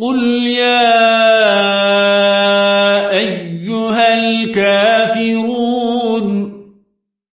قل يا أيها الكافرون